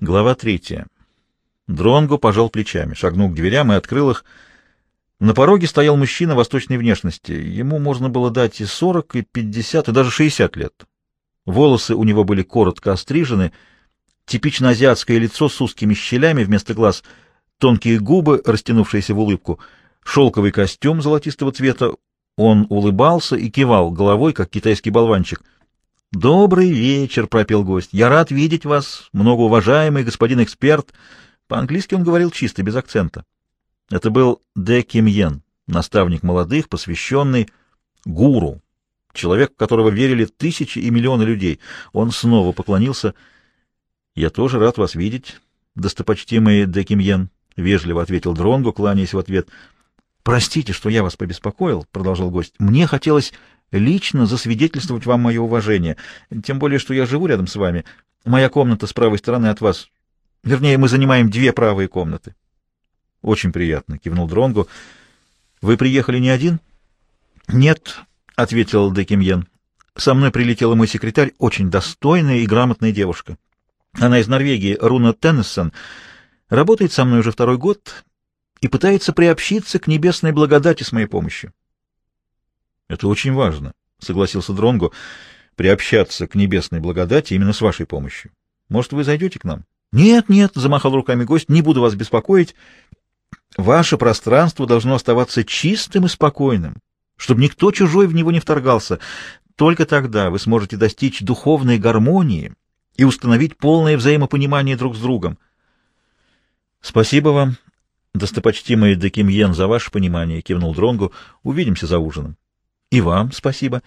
Глава третья. Дронго пожал плечами, шагнул к дверям и открыл их. На пороге стоял мужчина восточной внешности. Ему можно было дать и сорок, и пятьдесят, и даже шестьдесят лет. Волосы у него были коротко острижены, типично азиатское лицо с узкими щелями вместо глаз, тонкие губы, растянувшиеся в улыбку, шелковый костюм золотистого цвета. Он улыбался и кивал головой, как китайский болванчик — «Добрый вечер», — пропел гость. «Я рад видеть вас, многоуважаемый господин эксперт». По-английски он говорил чисто, без акцента. Это был Дэ Ким Йен, наставник молодых, посвященный гуру, человек, которого верили тысячи и миллионы людей. Он снова поклонился. «Я тоже рад вас видеть, достопочтимый Дэ Ким Йен», — вежливо ответил Дронгу, кланяясь в ответ. «Простите, что я вас побеспокоил», — продолжал гость. «Мне хотелось лично засвидетельствовать вам мое уважение, тем более, что я живу рядом с вами. Моя комната с правой стороны от вас. Вернее, мы занимаем две правые комнаты. — Очень приятно, — кивнул Дронгу. — Вы приехали не один? — Нет, — ответил Декимьен. — Со мной прилетела мой секретарь, очень достойная и грамотная девушка. Она из Норвегии, Руна Теннессон, работает со мной уже второй год и пытается приобщиться к небесной благодати с моей помощью. Это очень важно, согласился Дронгу, приобщаться к небесной благодати именно с вашей помощью. Может, вы зайдете к нам? Нет, нет, замахал руками гость, не буду вас беспокоить. Ваше пространство должно оставаться чистым и спокойным, чтобы никто чужой в него не вторгался. Только тогда вы сможете достичь духовной гармонии и установить полное взаимопонимание друг с другом. Спасибо вам, достопочтимый Декимьен, за ваше понимание, кивнул Дронгу. Увидимся за ужином. И вам спасибо.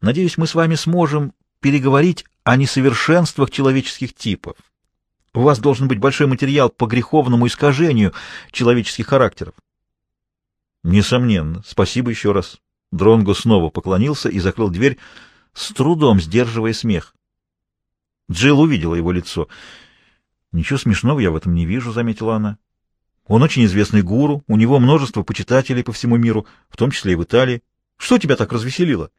Надеюсь, мы с вами сможем переговорить о несовершенствах человеческих типов. У вас должен быть большой материал по греховному искажению человеческих характеров. Несомненно. Спасибо еще раз. Дронго снова поклонился и закрыл дверь, с трудом сдерживая смех. Джилл увидела его лицо. «Ничего смешного я в этом не вижу», — заметила она. «Он очень известный гуру, у него множество почитателей по всему миру, в том числе и в Италии. Что тебя так развеселило?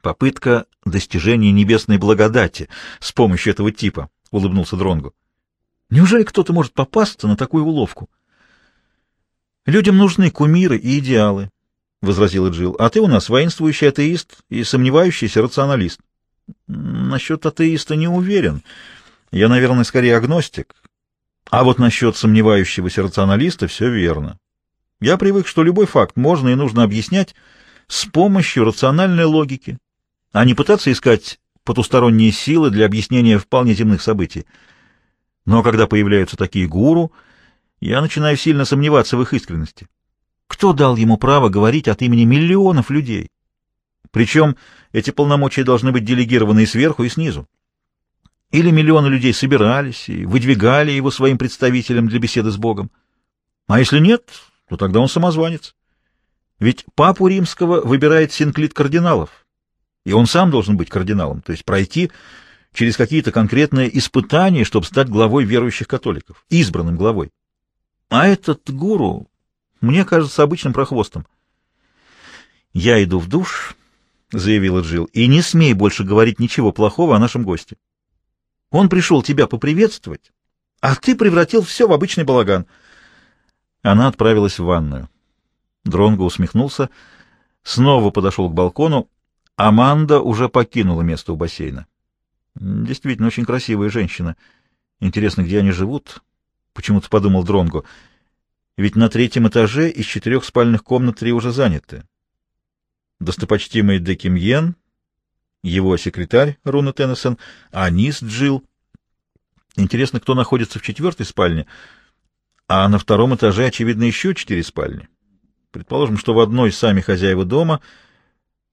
Попытка достижения небесной благодати с помощью этого типа, улыбнулся Дронгу. Неужели кто-то может попасться на такую уловку? Людям нужны кумиры и идеалы, возразила Джил. А ты у нас воинствующий атеист и сомневающийся рационалист. Насчет атеиста не уверен. Я, наверное, скорее агностик. А вот насчет сомневающегося рационалиста все верно. Я привык, что любой факт можно и нужно объяснять с помощью рациональной логики, а не пытаться искать потусторонние силы для объяснения вполне земных событий. Но когда появляются такие гуру, я начинаю сильно сомневаться в их искренности. Кто дал ему право говорить от имени миллионов людей? Причем эти полномочия должны быть делегированы и сверху, и снизу. Или миллионы людей собирались и выдвигали его своим представителям для беседы с Богом. А если нет, то тогда он самозванец. Ведь папу римского выбирает синклит кардиналов, и он сам должен быть кардиналом, то есть пройти через какие-то конкретные испытания, чтобы стать главой верующих католиков, избранным главой. А этот гуру, мне кажется, обычным прохвостом. «Я иду в душ», — заявила Джилл, — «и не смей больше говорить ничего плохого о нашем госте. Он пришел тебя поприветствовать, а ты превратил все в обычный балаган». Она отправилась в ванную. Дронго усмехнулся, снова подошел к балкону. Аманда уже покинула место у бассейна. Действительно, очень красивая женщина. Интересно, где они живут? Почему-то подумал Дронго. Ведь на третьем этаже из четырех спальных комнат три уже заняты. Достопочтимый Декимьен, его секретарь Руна Теннисон, а низ Джилл. Интересно, кто находится в четвертой спальне — а на втором этаже, очевидно, еще четыре спальни. Предположим, что в одной сами хозяева дома,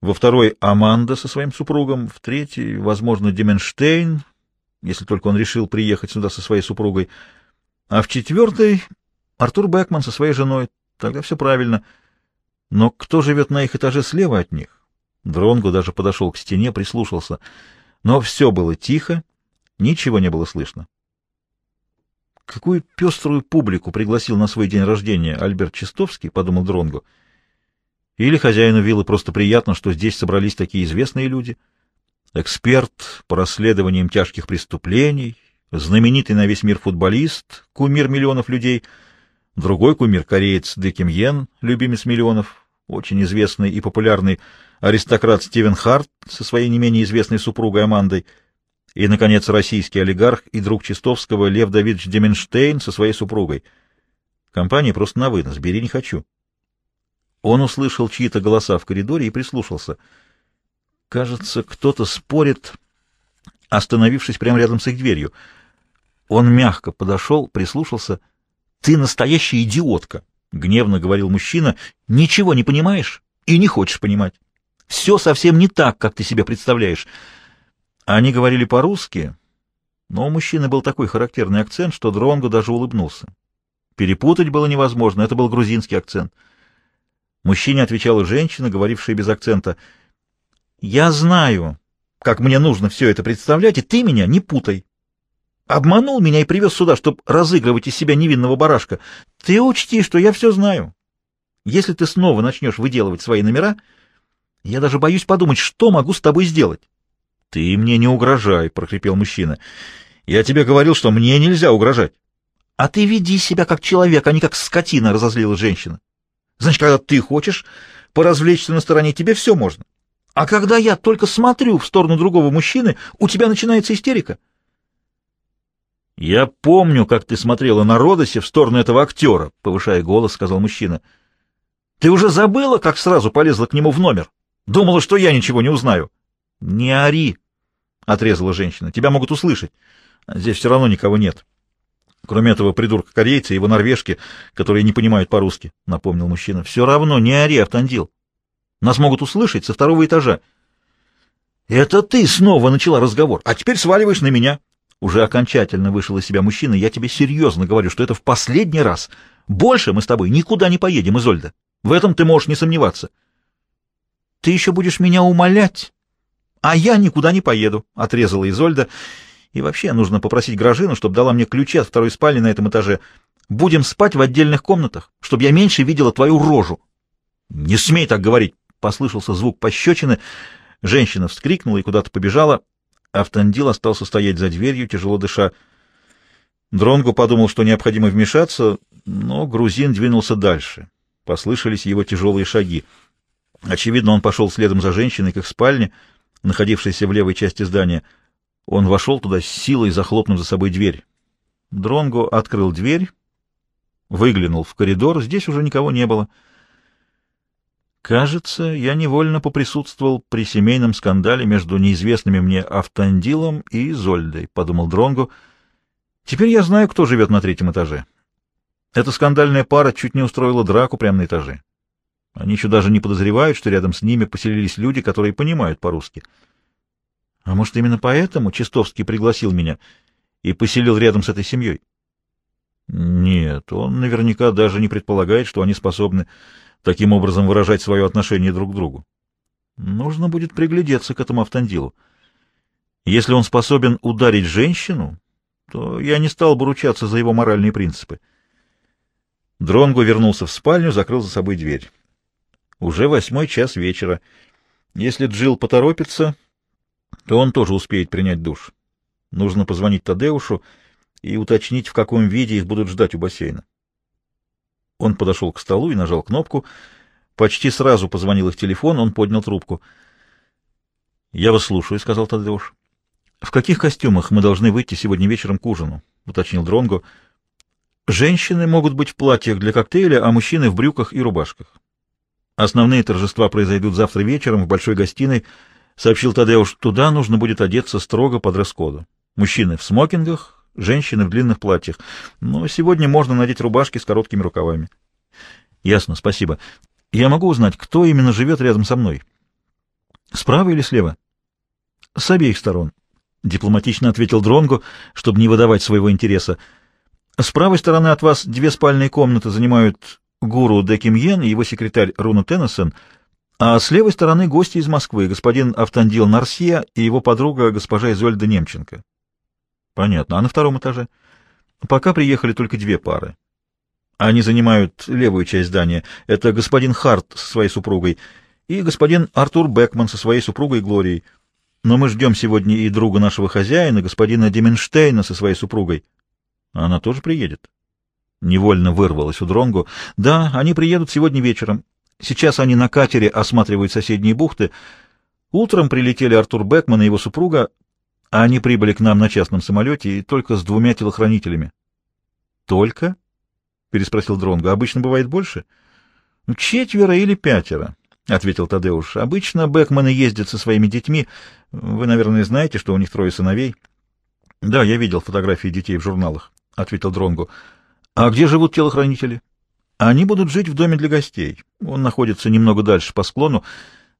во второй Аманда со своим супругом, в третьей, возможно, Деменштейн, если только он решил приехать сюда со своей супругой, а в четвертой Артур Бекман со своей женой. Тогда все правильно. Но кто живет на их этаже слева от них? Дронго даже подошел к стене, прислушался. Но все было тихо, ничего не было слышно. Какую пеструю публику пригласил на свой день рождения Альберт Чистовский, подумал Дронгу. Или хозяину виллы просто приятно, что здесь собрались такие известные люди. Эксперт по расследованиям тяжких преступлений, знаменитый на весь мир футболист, кумир миллионов людей, другой кумир — кореец Дэ Ким Йен, любимец миллионов, очень известный и популярный аристократ Стивен Харт со своей не менее известной супругой Амандой, и, наконец, российский олигарх и друг Чистовского Лев Давидович Деменштейн со своей супругой. Компания просто на вынос, бери не хочу. Он услышал чьи-то голоса в коридоре и прислушался. Кажется, кто-то спорит, остановившись прямо рядом с их дверью. Он мягко подошел, прислушался. «Ты настоящая идиотка!» — гневно говорил мужчина. «Ничего не понимаешь и не хочешь понимать. Все совсем не так, как ты себе представляешь». Они говорили по-русски, но у мужчины был такой характерный акцент, что Дронго даже улыбнулся. Перепутать было невозможно, это был грузинский акцент. Мужчине отвечала женщина, говорившая без акцента. «Я знаю, как мне нужно все это представлять, и ты меня не путай. Обманул меня и привез сюда, чтобы разыгрывать из себя невинного барашка. Ты учти, что я все знаю. Если ты снова начнешь выделывать свои номера, я даже боюсь подумать, что могу с тобой сделать. — Ты мне не угрожай, — прохрипел мужчина. — Я тебе говорил, что мне нельзя угрожать. — А ты веди себя как человек, а не как скотина, — разозлилась женщина. — Значит, когда ты хочешь поразвлечься на стороне, тебе все можно. А когда я только смотрю в сторону другого мужчины, у тебя начинается истерика. — «Я помню, как ты смотрела на Родосе в сторону этого актера», — повышая голос, сказал мужчина. «Ты уже забыла, как сразу полезла к нему в номер? Думала, что я ничего не узнаю». «Не ори», — отрезала женщина. «Тебя могут услышать. Здесь все равно никого нет. Кроме этого придурка-корейца и его норвежки, которые не понимают по-русски», — напомнил мужчина. «Все равно не ори, Автандил. Нас могут услышать со второго этажа». «Это ты снова начала разговор, а теперь сваливаешь на меня». Уже окончательно вышел из себя мужчина. Я тебе серьезно говорю, что это в последний раз. Больше мы с тобой никуда не поедем, Изольда. В этом ты можешь не сомневаться. Ты еще будешь меня умолять, а я никуда не поеду, — отрезала Изольда. И вообще нужно попросить Гражину, чтобы дала мне ключи от второй спальни на этом этаже. Будем спать в отдельных комнатах, чтобы я меньше видела твою рожу. — Не смей так говорить! — послышался звук пощечины. Женщина вскрикнула и куда-то побежала. Автандил остался стоять за дверью, тяжело дыша. Дронгу подумал, что необходимо вмешаться, но грузин двинулся дальше. Послышались его тяжелые шаги. Очевидно, он пошел следом за женщиной к их спальне, находившейся в левой части здания. Он вошел туда с силой, захлопнув за собой дверь. Дронго открыл дверь, выглянул в коридор. Здесь уже никого не было. Кажется, я невольно поприсутствовал при семейном скандале между неизвестными мне Автандилом и Зольдой, — подумал Дронгу. Теперь я знаю, кто живет на третьем этаже. Эта скандальная пара чуть не устроила драку прямо на этаже. Они еще даже не подозревают, что рядом с ними поселились люди, которые понимают по-русски. А может, именно поэтому Чистовский пригласил меня и поселил рядом с этой семьей? Нет, он наверняка даже не предполагает, что они способны таким образом выражать свое отношение друг к другу. Нужно будет приглядеться к этому автандилу. Если он способен ударить женщину, то я не стал бы ручаться за его моральные принципы. Дронго вернулся в спальню, закрыл за собой дверь. Уже восьмой час вечера. Если Джилл поторопится, то он тоже успеет принять душ. Нужно позвонить Тадеушу и уточнить, в каком виде их будут ждать у бассейна. Он подошел к столу и нажал кнопку. Почти сразу позвонил их телефон, он поднял трубку. — Я вас слушаю, — сказал Тадеуш. — В каких костюмах мы должны выйти сегодня вечером к ужину? — уточнил Дронго. — Женщины могут быть в платьях для коктейля, а мужчины в брюках и рубашках. Основные торжества произойдут завтра вечером в большой гостиной, — сообщил Тадеуш. — Туда нужно будет одеться строго под дресс-коду. Мужчины в смокингах, женщины в длинных платьях. Но сегодня можно надеть рубашки с короткими рукавами. Ясно, спасибо. Я могу узнать, кто именно живет рядом со мной? Справа или слева? С обеих сторон. Дипломатично ответил Дронгу, чтобы не выдавать своего интереса. С правой стороны от вас две спальные комнаты занимают гуру Декимьен и его секретарь Руна Теннесон, а с левой стороны гости из Москвы, господин Автандил Нарсия и его подруга госпожа Изольда Немченко. Понятно. А на втором этаже? Пока приехали только две пары. Они занимают левую часть здания. Это господин Харт со своей супругой и господин Артур Бекман со своей супругой Глорией. но мы ждем сегодня и друга нашего хозяина, господина Деменштейна, со своей супругой. Она тоже приедет. Невольно вырвалась у Дронгу. Да, они приедут сегодня вечером. Сейчас они на катере осматривают соседние бухты. Утром прилетели Артур Бекман и его супруга, а они прибыли к нам на частном самолете и только с двумя телохранителями. Только? переспросил Дронго. Обычно бывает больше? Ну, четверо или пятеро, ответил Тадеуш. Обычно Бекманы ездят со своими детьми. Вы, наверное, знаете, что у них трое сыновей. Да, я видел фотографии детей в журналах, ответил Дронго. А где живут телохранители? Они будут жить в доме для гостей. Он находится немного дальше по склону.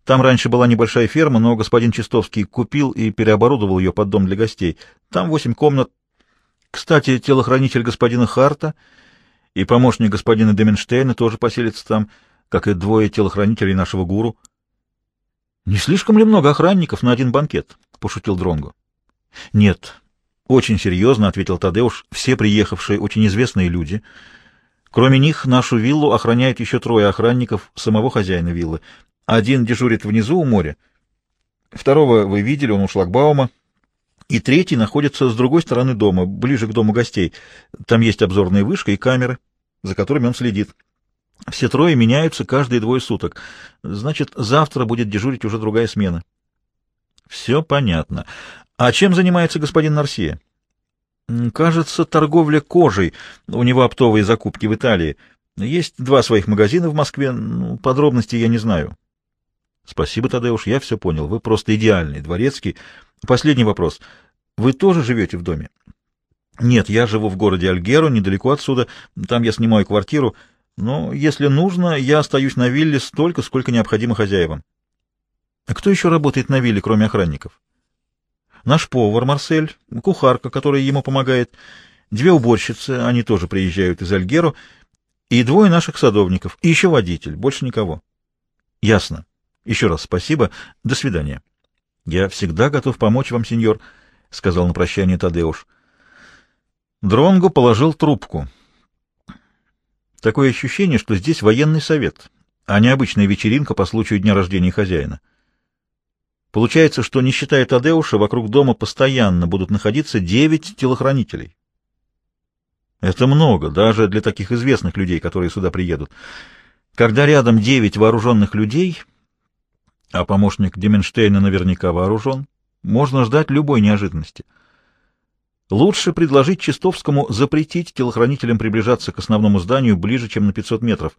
Там раньше была небольшая ферма, но господин Чистовский купил и переоборудовал ее под дом для гостей. Там восемь комнат. Кстати, телохранитель господина Харта и помощник господина Деменштейна тоже поселятся там, как и двое телохранителей нашего гуру. — Не слишком ли много охранников на один банкет? — пошутил Дронго. — Нет, очень серьезно, — ответил Тадеуш, — все приехавшие очень известные люди. Кроме них, нашу виллу охраняет еще трое охранников самого хозяина виллы. Один дежурит внизу у моря, второго вы видели, он у шлагбаума, и третий находится с другой стороны дома, ближе к дому гостей. Там есть обзорная вышка и камеры, за которыми он следит. Все трое меняются каждые двое суток. Значит, завтра будет дежурить уже другая смена. Все понятно. А чем занимается господин Нарсия? Кажется, торговля кожей. У него оптовые закупки в Италии. Есть два своих магазина в Москве. Ну, подробностей я не знаю. Спасибо, Тадеуш, я все понял. Вы просто идеальный дворецкий. Последний вопрос. Вы тоже живете в доме? Нет, я живу в городе Альгеро, недалеко отсюда. Там я снимаю квартиру. Но, если нужно, я остаюсь на вилле столько, сколько необходимо хозяевам. А кто еще работает на вилле, кроме охранников? Наш повар Марсель, кухарка, которая ему помогает, две уборщицы, они тоже приезжают из Альгеро, и двое наших садовников, и еще водитель, больше никого. Ясно. Еще раз спасибо. До свидания. Я всегда готов помочь вам, сеньор, — сказал на прощание Тадеуш. Дронго положил трубку. Такое ощущение, что здесь военный совет, а не обычная вечеринка по случаю дня рождения хозяина. Получается, что, не считая Тадеуша, вокруг дома постоянно будут находиться девять телохранителей. Это много, даже для таких известных людей, которые сюда приедут. Когда рядом девять вооруженных людей, а помощник Деменштейна наверняка вооружен, можно ждать любой неожиданности. Лучше предложить Чистовскому запретить телохранителям приближаться к основному зданию ближе, чем на 500 метров.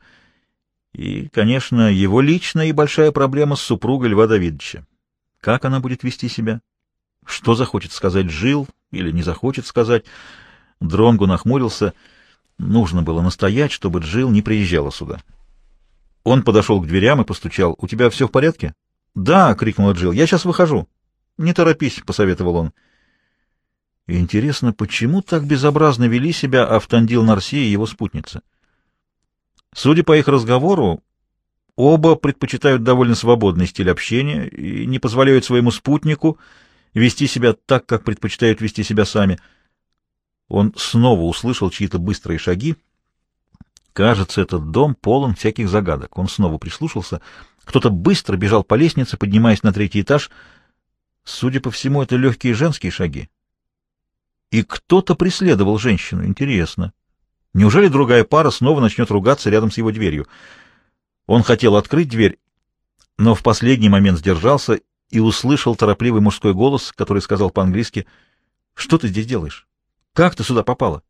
И, конечно, его личная и большая проблема с супругой Льва Давидовича. Как она будет вести себя? Что захочет сказать Жил или не захочет сказать? Дронгу нахмурился. Нужно было настоять, чтобы Джил не приезжала сюда. Он подошел к дверям и постучал. «У тебя все в порядке?» «Да!» — крикнула Джилл. «Я сейчас выхожу». «Не торопись», — посоветовал он. Интересно, почему так безобразно вели себя Автандил Нарси и его спутница? Судя по их разговору, оба предпочитают довольно свободный стиль общения и не позволяют своему спутнику вести себя так, как предпочитают вести себя сами. Он снова услышал чьи-то быстрые шаги. Кажется, этот дом полон всяких загадок. Он снова прислушался. Кто-то быстро бежал по лестнице, поднимаясь на третий этаж. Судя по всему, это легкие женские шаги. И кто-то преследовал женщину. Интересно. Неужели другая пара снова начнет ругаться рядом с его дверью? Он хотел открыть дверь, но в последний момент сдержался и услышал торопливый мужской голос, который сказал по-английски, «Что ты здесь делаешь? Как ты сюда попала?»